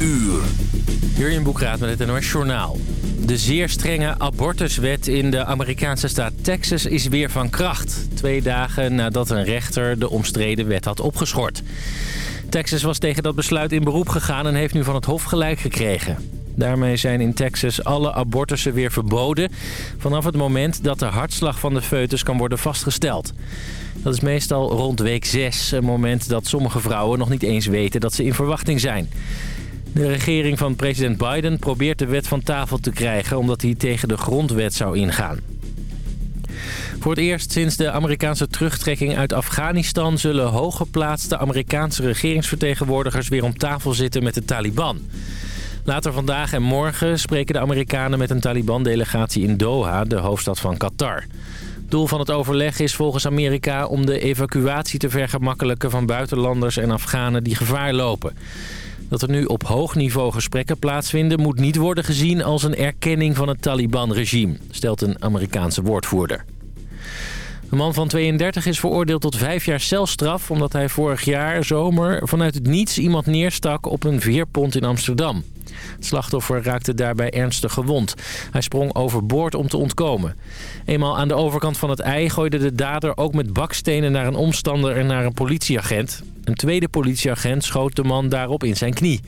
uur. Jurjen Boekraat met het NOS Journaal. De zeer strenge abortuswet in de Amerikaanse staat Texas is weer van kracht. Twee dagen nadat een rechter de omstreden wet had opgeschort. Texas was tegen dat besluit in beroep gegaan en heeft nu van het Hof gelijk gekregen. Daarmee zijn in Texas alle abortussen weer verboden... vanaf het moment dat de hartslag van de foetus kan worden vastgesteld. Dat is meestal rond week 6, een moment dat sommige vrouwen nog niet eens weten dat ze in verwachting zijn. De regering van president Biden probeert de wet van tafel te krijgen... omdat hij tegen de grondwet zou ingaan. Voor het eerst sinds de Amerikaanse terugtrekking uit Afghanistan... zullen hooggeplaatste Amerikaanse regeringsvertegenwoordigers weer om tafel zitten met de Taliban. Later vandaag en morgen spreken de Amerikanen met een Taliban-delegatie in Doha, de hoofdstad van Qatar. Doel van het overleg is volgens Amerika om de evacuatie te vergemakkelijken van buitenlanders en Afghanen die gevaar lopen. Dat er nu op hoog niveau gesprekken plaatsvinden moet niet worden gezien als een erkenning van het Taliban-regime, stelt een Amerikaanse woordvoerder. Een man van 32 is veroordeeld tot vijf jaar celstraf... omdat hij vorig jaar zomer vanuit het niets iemand neerstak op een veerpont in Amsterdam. Het slachtoffer raakte daarbij ernstig gewond. Hij sprong overboord om te ontkomen. Eenmaal aan de overkant van het ei gooide de dader ook met bakstenen naar een omstander en naar een politieagent. Een tweede politieagent schoot de man daarop in zijn knie.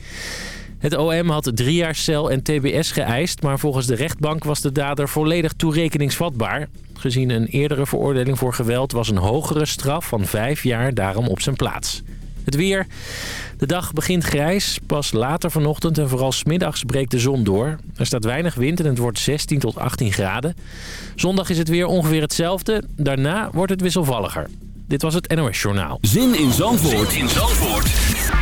Het OM had drie jaar cel en tbs geëist... maar volgens de rechtbank was de dader volledig toerekeningsvatbaar. Gezien een eerdere veroordeling voor geweld... was een hogere straf van vijf jaar daarom op zijn plaats. Het weer. De dag begint grijs. Pas later vanochtend en vooral smiddags breekt de zon door. Er staat weinig wind en het wordt 16 tot 18 graden. Zondag is het weer ongeveer hetzelfde. Daarna wordt het wisselvalliger. Dit was het NOS Journaal. Zin in Zandvoort, zin in Zandvoort.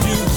do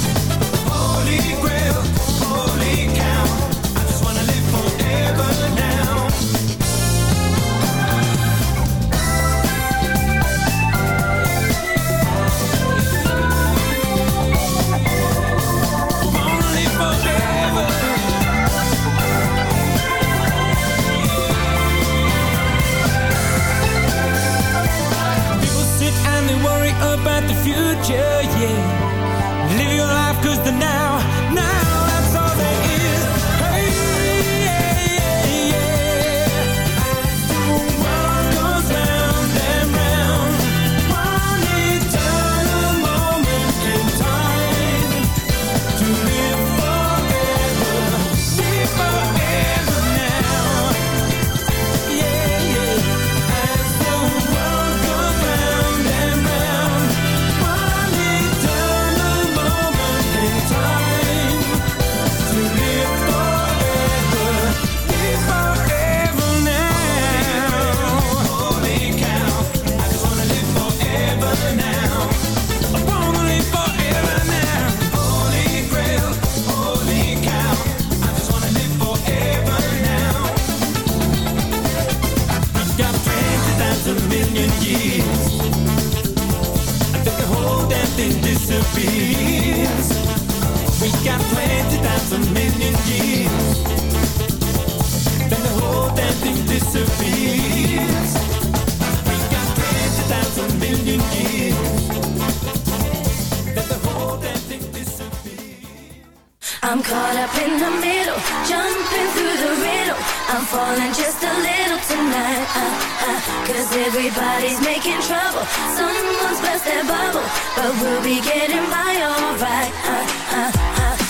falling just a little tonight. Uh, uh, Cause everybody's making trouble. Someone's past their bubble. But we'll be getting by alright. Uh, uh, uh.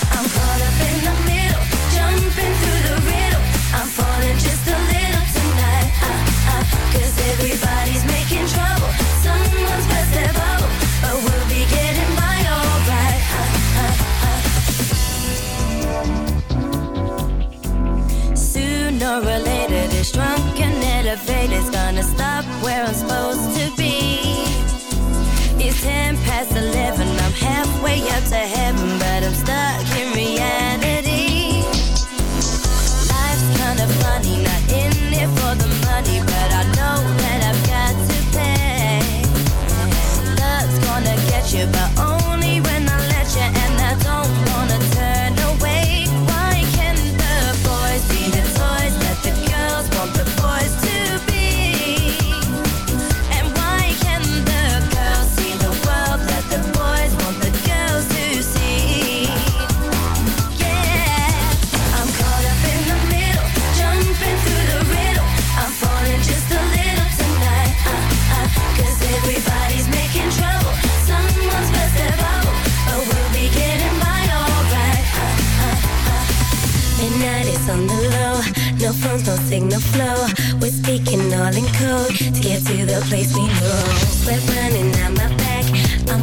way up to heaven. Phones, no signal flow. We're speaking all in code to get to the place we know. Sweat running down my back. I'm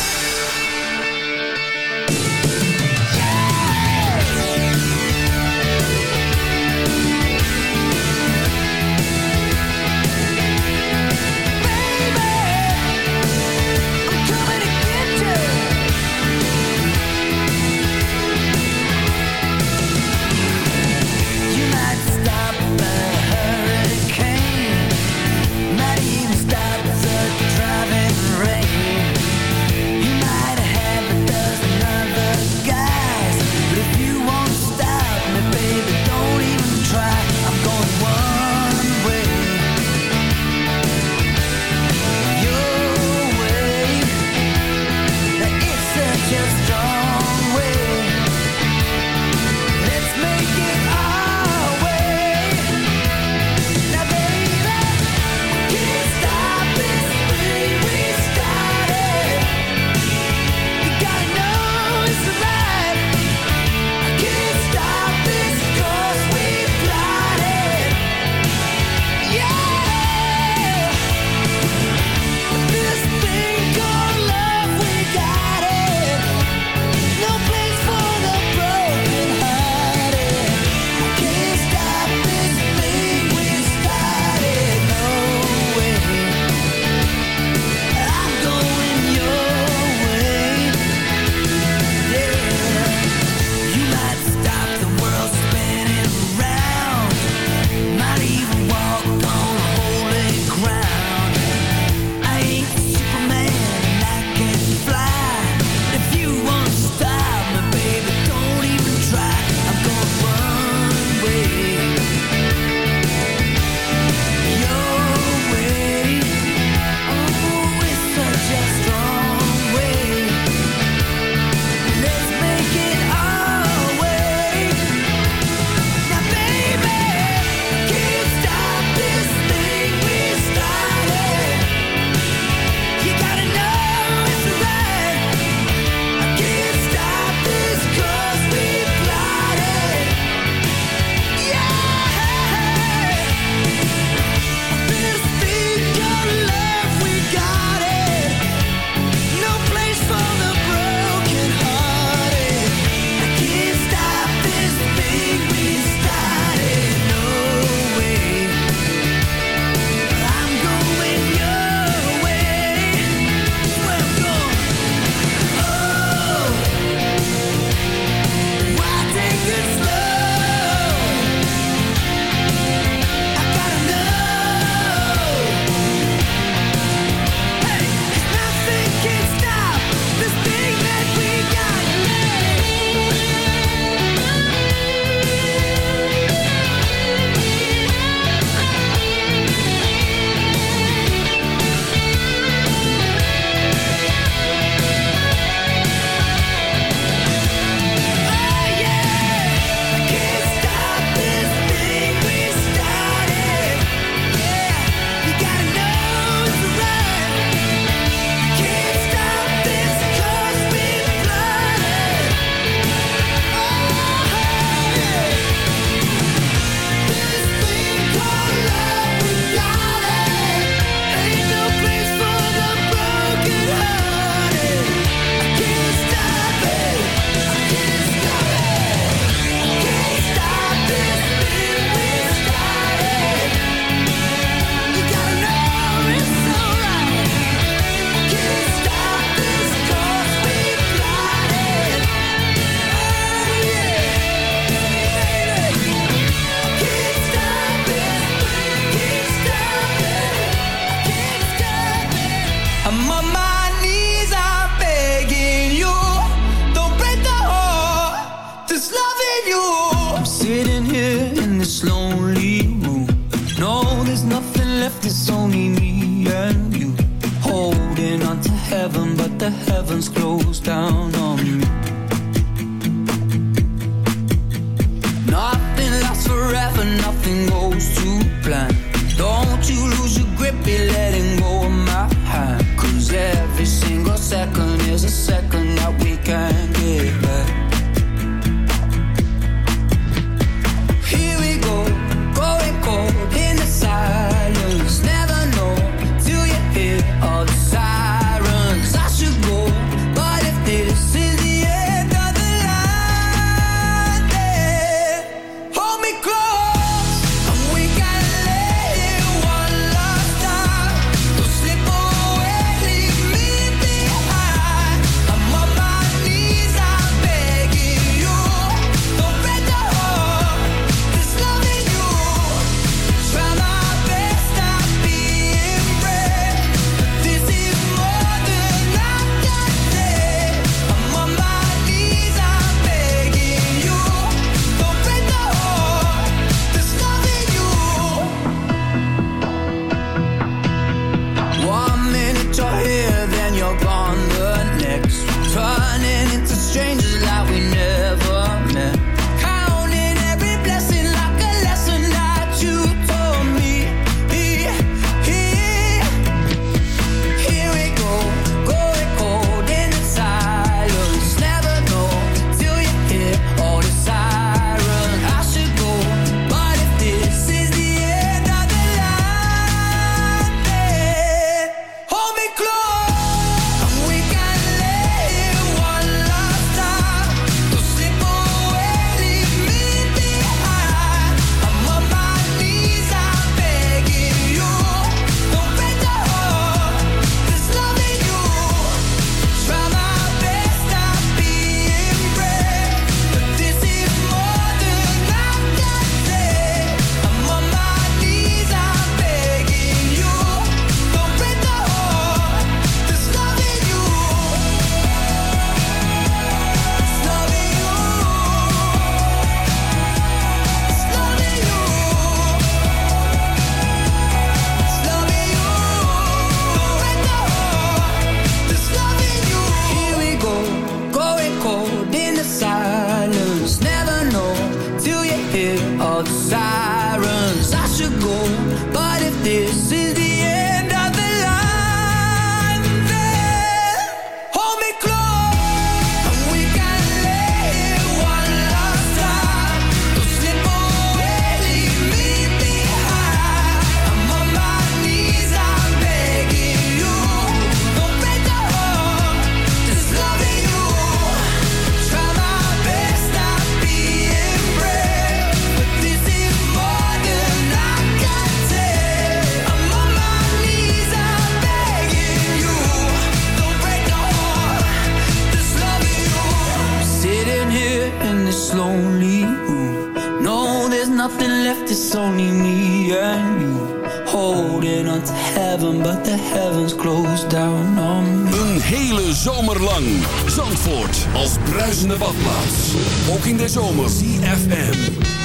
lonely ooh. No, there's nothing left, it's only me and you. Holding on to heaven, but the heavens closed down on me. Een hele zomer lang. Zandvoort als bruisende badplaats. Ook in de zomer. CFM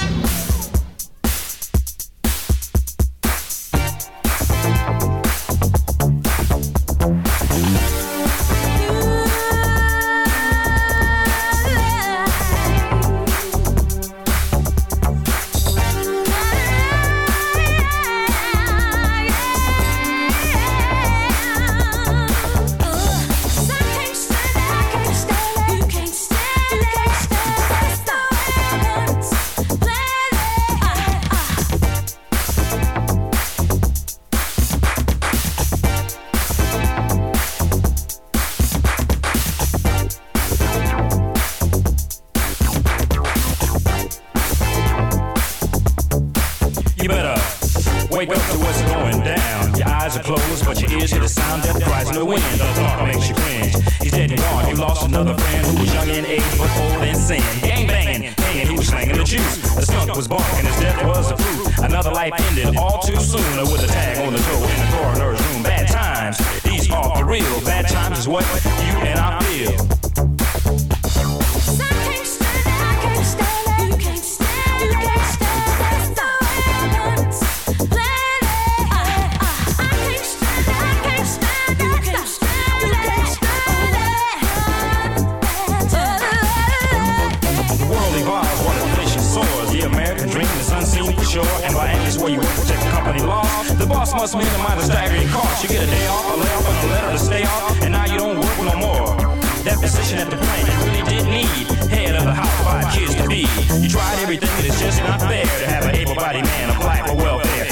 sure. And by acting where you work, protect the company law. The boss must minimize the staggering cost. You get a day off, a layoff, and a letter to stay off, and now you don't work no more. That position at the plant you really did need. Head of the house, five kids to be. You tried everything, and it's just not fair to have an able-bodied man apply for welfare.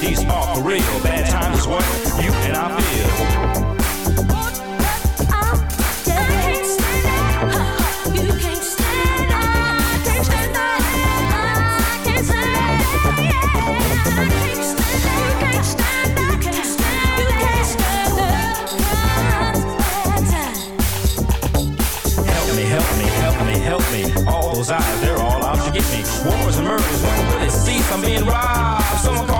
these are for real. Bad times what you and I feel. You can't stand up. You can't stand up. You can't stand the Help me, help me, help me, help me. All those eyes, they're all out to get me. Wars and murders, when will it cease? I'm being robbed. Someone call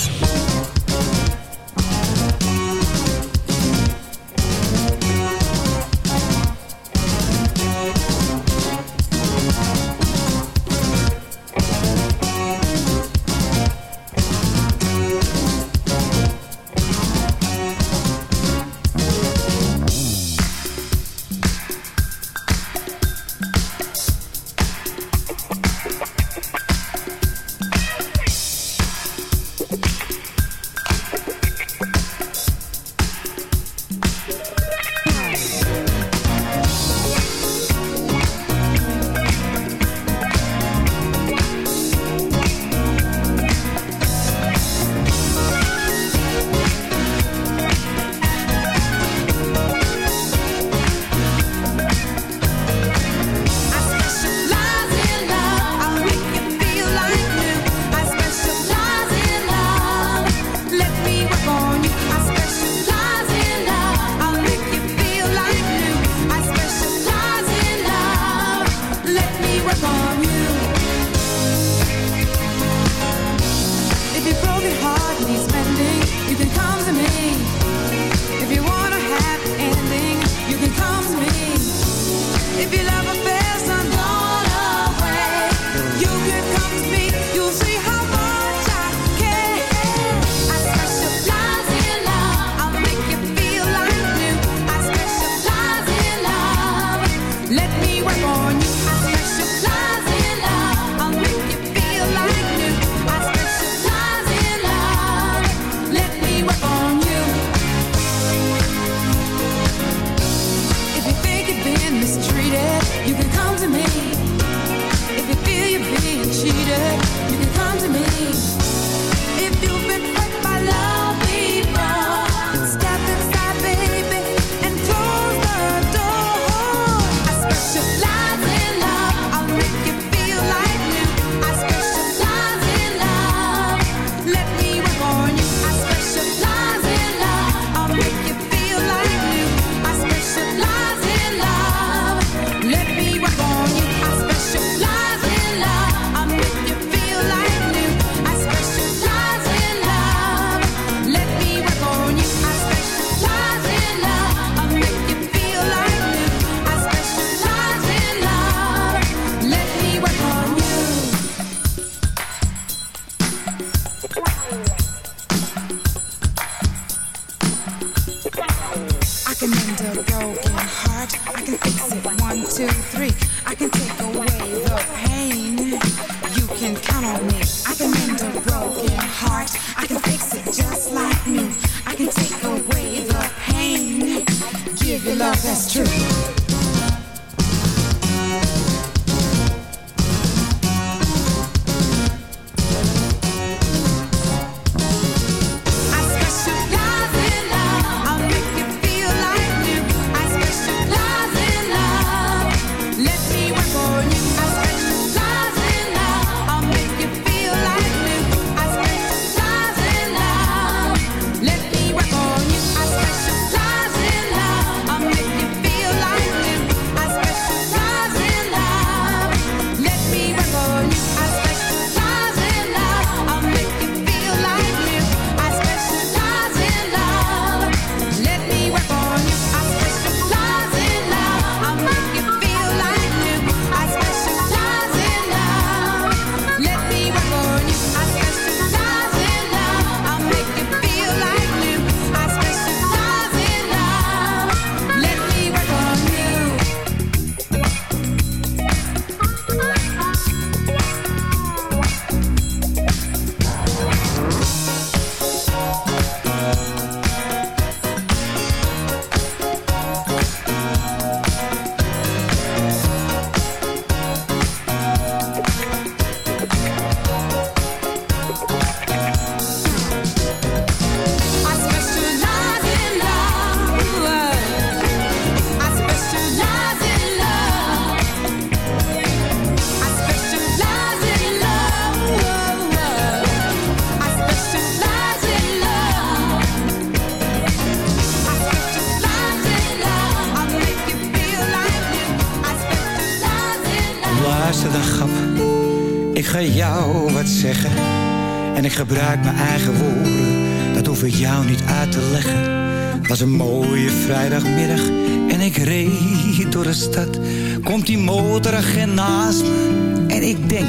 Gebruik mijn eigen woorden. Dat hoef ik jou niet uit te leggen. Was een mooie vrijdagmiddag. En ik reed door de stad. Komt die motoragent naast me. En ik denk,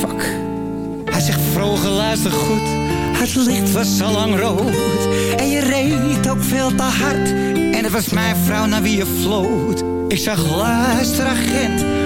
fuck. Hij zegt, vroeger luister goed. Het licht was al lang rood. En je reed ook veel te hard. En het was mijn vrouw naar wie je floot. Ik zag, luister agent.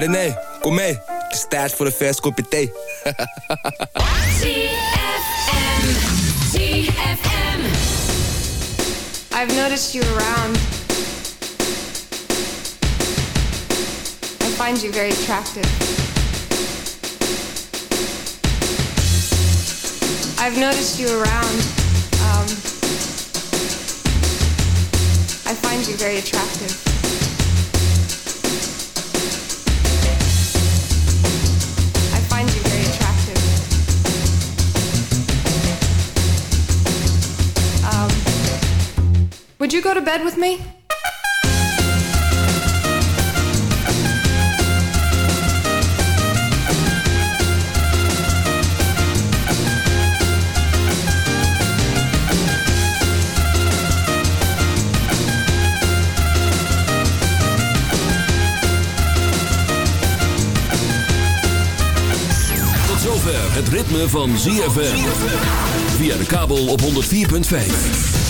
René, kom mee, het is tijd voor een vers kopje thee. I've noticed you around. I find you very attractive. I've noticed you around. Um, I find you very attractive. Would you go to bed with me? Het ritme van ZFM. Via de kabel op 104.5.